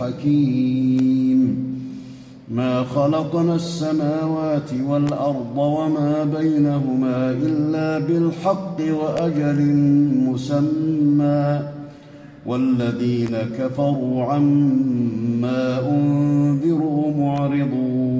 الحكيم ما خلقنا السماوات والأرض وما بينهما إلا بالحق وأجل مسمى. والذين كفروا عما أنذروا معرضون.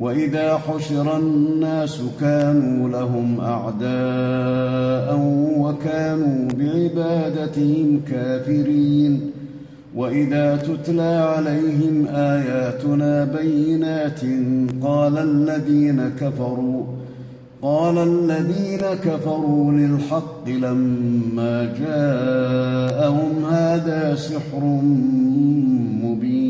وإذا حشر الناس كانوا لهم أعداء وكانوا بعبادتهم كافرين. وإذا تتلى عليهم آياتنا بينات قال الذين كفروا قال الذين كفروا للحق لما جاءهم هذا سحر مبين.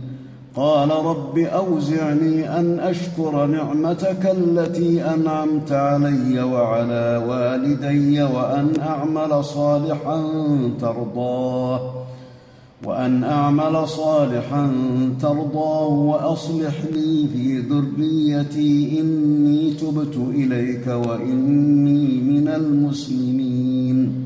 قال رب أوزعني أن أشكر نعمتك التي أنعمت علي وعلى والدي وأن أعمل صالحا ترضاه وأن أعمل صالحا ترضاه وأصلح لي في ذريتي إني تبت إليك وإني من المسلمين.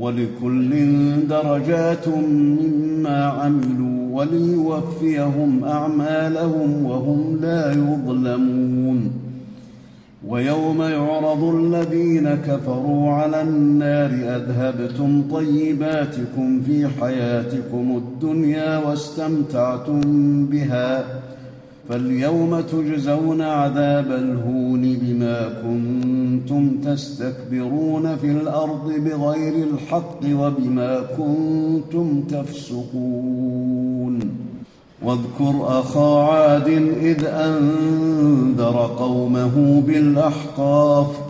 ولكل درجات مما عملوا وليوفيهم أعمالهم وهم لا يظلمون. ويوم يعرض الذين كفروا على النار أذهبتم طيباتكم في حياتكم الدنيا واستمتعتم بها. فاليوم تجزون عذاب الهون بما كنتم تستكبرون في الأرض بغير الحق وبما كنتم تفسقون. واذكر أخا عاد إذ أنذر قومه بالأحقاف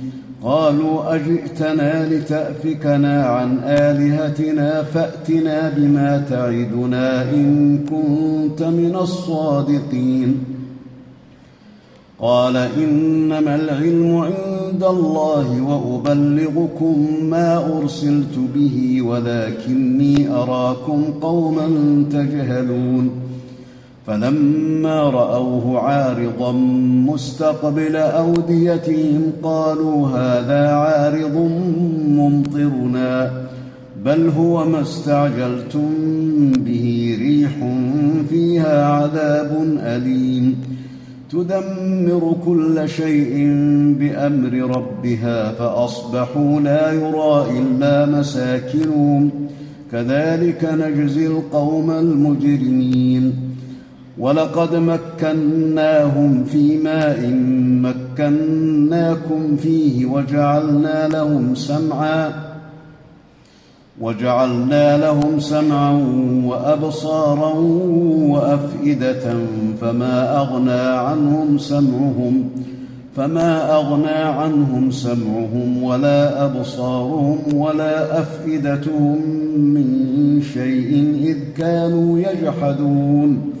قالوا أجئتنا لتأفكنا عن آلهتنا فأتنا بما تعدنا إن كنت من الصادقين. قال إنما العلم عند الله وأبلغكم ما أرسلت به ولكني أراكم قوما تجهلون. فلما رأوه عارضا مستقبل أوديتهم قالوا هذا عارض ممطرنا بل هو ما استعجلتم به ريح فيها عذاب أليم. تدمر كل شيء بأمر ربها فأصبحوا لا يرى إلا مساكنهم. كذلك نجزي القوم المجرمين. ولقد مكناهم في ماء مكناكم فيه وجعلنا لهم سمعا وجعلنا لهم سمعا وأبصارا وأفئدة فما أغنى عنهم سمعهم فما أغنى عنهم سمعهم ولا أبصارهم ولا أفئدتهم من شيء إذ كانوا يجحدون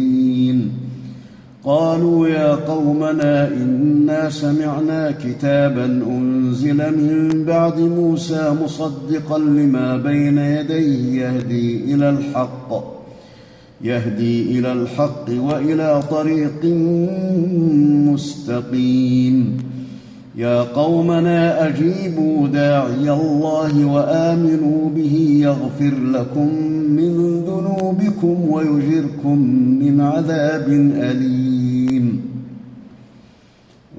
قالوا يا قومنا إنا سمعنا كتابا أنزل من بعد موسى مصدقا لما بين يديه يهدي إلى الحق يهدي إلى الحق وإلى طريق مستقيم. يا قومنا أجيبوا داعي الله وآمنوا به يغفر لكم من ذنوبكم ويجركم من عذاب أليم.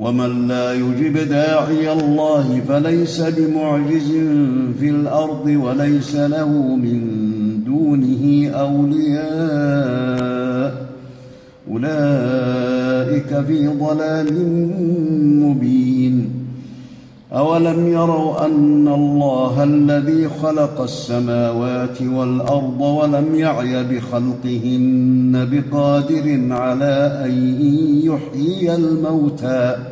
ومن لا يجب داعي الله فليس بمعجز في الأرض وليس له من دونه أولياء. أولئك في ضلال مبين. أولم يروا أن الله الذي خلق السماوات والأرض ولم يعي بخلقهن بقادر على أن يحيي الموتى.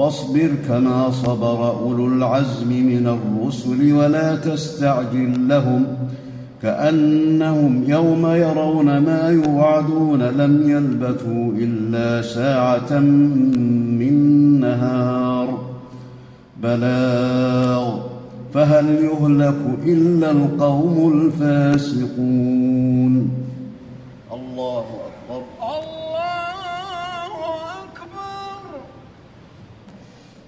فاصبر كما صبر أولو العزم من الرسل ولا تستعجل لهم كأنهم يوم يرون ما يوعدون لم يلبثوا إلا ساعة من نهار. بلاغ. فهل يهلك إلا القوم الفاسقون؟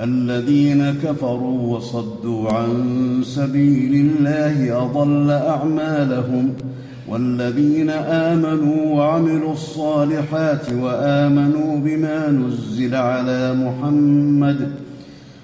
الذين كفروا وصدوا عن سبيل الله أضل أعمالهم والذين آمنوا وعملوا الصالحات وآمنوا بما نزل على محمد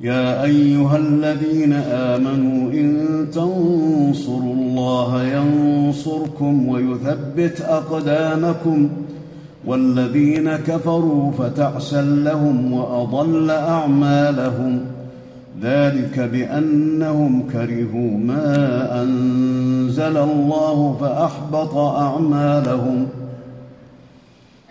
يا أيها الذين آمنوا إن تنصروا الله ينصركم ويثبت أقدامكم والذين كفروا فتعسا لهم وأضل أعمالهم ذلك بأنهم كرهوا ما أنزل الله فأحبط أعمالهم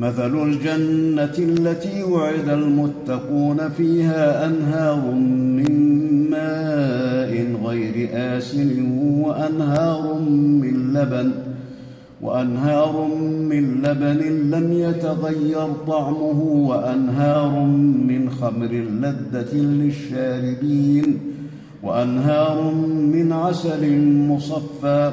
مثل الجنة التي وعد المتقون فيها أنهار من ماء غير آسن وأنهار من لبن وأنهار من لبن لم يتغير طعمه وأنهار من خمر لذة للشاربين وأنهار من عسل مصفى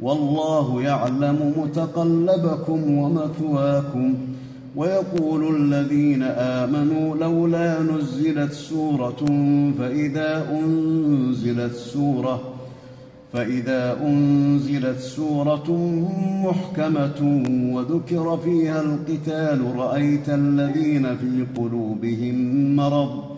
والله يعلم متقلبكم ومثواكم ويقول الذين آمنوا لولا نزلت سورة فإذا أنزلت سورة فإذا أنزلت سورة محكمة وذكر فيها القتال رأيت الذين في قلوبهم مرض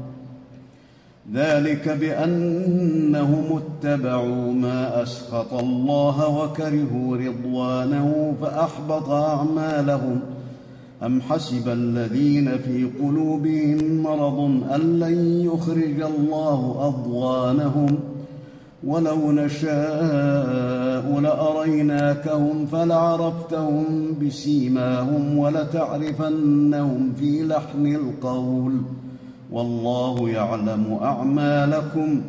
ذلك بأنهم اتبعوا ما أسخط الله وكرهوا رضوانه فأحبط أعمالهم. أم حسب الذين في قلوبهم مرض أن لن يخرج الله أضغانهم؟ ولو نشاء لأريناكهم فلعرفتهم بسيماهم ولتعرفنهم في لحن القول. والله يعلم أعمالكم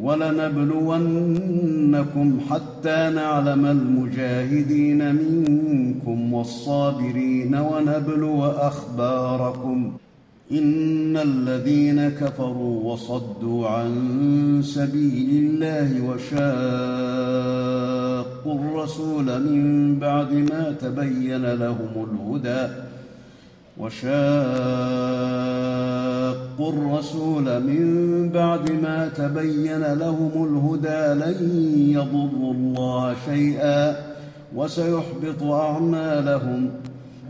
ولنبلونكم حتى نعلم المجاهدين منكم والصابرين ونبلو أخباركم. إن الذين كفروا وصدوا عن سبيل الله وشاقوا الرسول من بعد ما تبين لهم الهدى وشاقوا الرسول من بعد ما تبين لهم الهدى لن يضروا الله شيئا وسيحبط أعمالهم.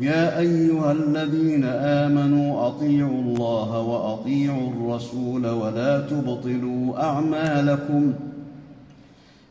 يا أيها الذين آمنوا أطيعوا الله وأطيعوا الرسول ولا تبطلوا أعمالكم.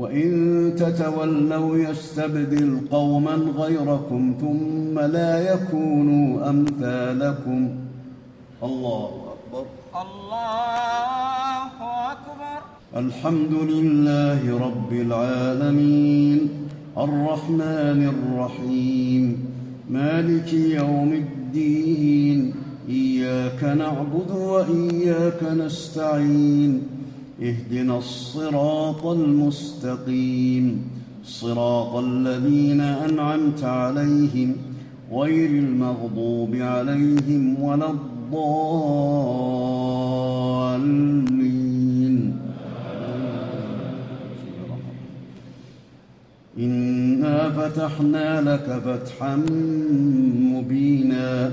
وإن تتولوا يستبدل قوما غيركم ثم لا يكونوا أمثالكم. الله أكبر. الله أكبر. الحمد لله رب العالمين. الرحمن الرحيم. مالك يوم الدين. إياك نعبد وإياك نستعين. اهدنا الصراط المستقيم. صراط الذين أنعمت عليهم غير المغضوب عليهم ولا الضالين. إنا فتحنا لك فتحا مبينا.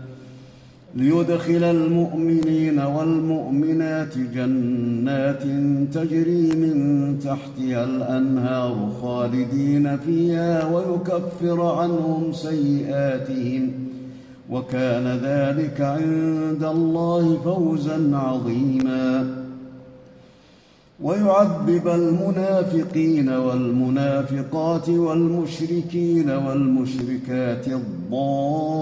ليدخل المؤمنين والمؤمنات جنات تجري من تحتها الأنهار خالدين فيها ويكفر عنهم سيئاتهم وكان ذلك عند الله فوزا عظيما. ويعذب المنافقين والمنافقات والمشركين والمشركات الضالين.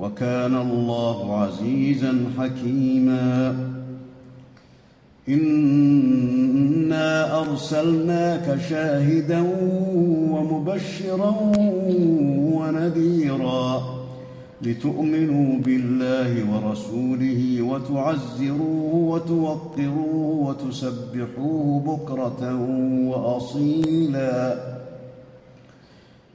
وكان الله عزيزا حكيما. انا ارسلناك شاهدا ومبشرا ونذيرا لتؤمنوا بالله ورسوله وتعزروه وتوقروه وتسبحوه بكره واصيلا.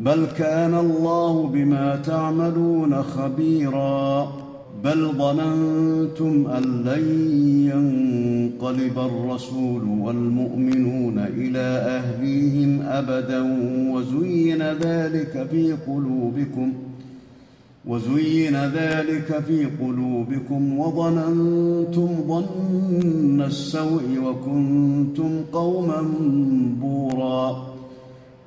بل كان الله بما تعملون خبيرا. بل ظننتم أن لن ينقلب الرسول والمؤمنون إلى أهليهم أبدا. وزين ذلك في قلوبكم وزين ذلك في قلوبكم. وظننتم ظن السوء وكنتم قوما بورا.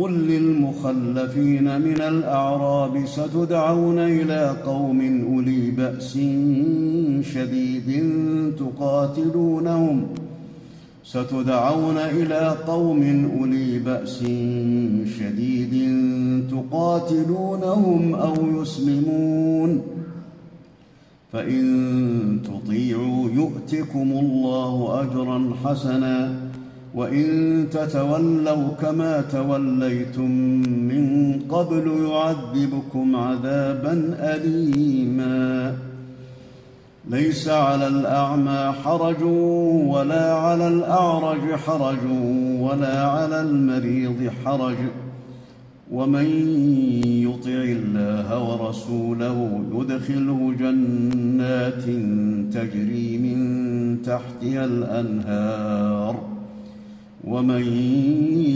قل للمخلفين من الأعراب ستدعون إلى قوم أولي بأس شديد تقاتلونهم. ستدعون إلى قوم أولي بأس شديد تقاتلونهم أو يسلمون. فإن تطيعوا يؤتكم الله أجرا حسنا وإن تتولوا كما توليتم من قبل يعذبكم عذابا اليما. ليس على الأعمى حرج ولا على الأعرج حرج ولا على المريض حرج. ومن يطع الله ورسوله يدخله جنات تجري من تحتها الأنهار. ومن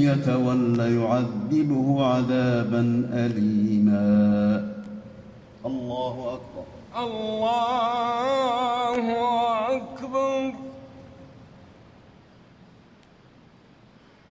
يتول يعذبه عذابا أليما. الله أكبر. الله أكبر.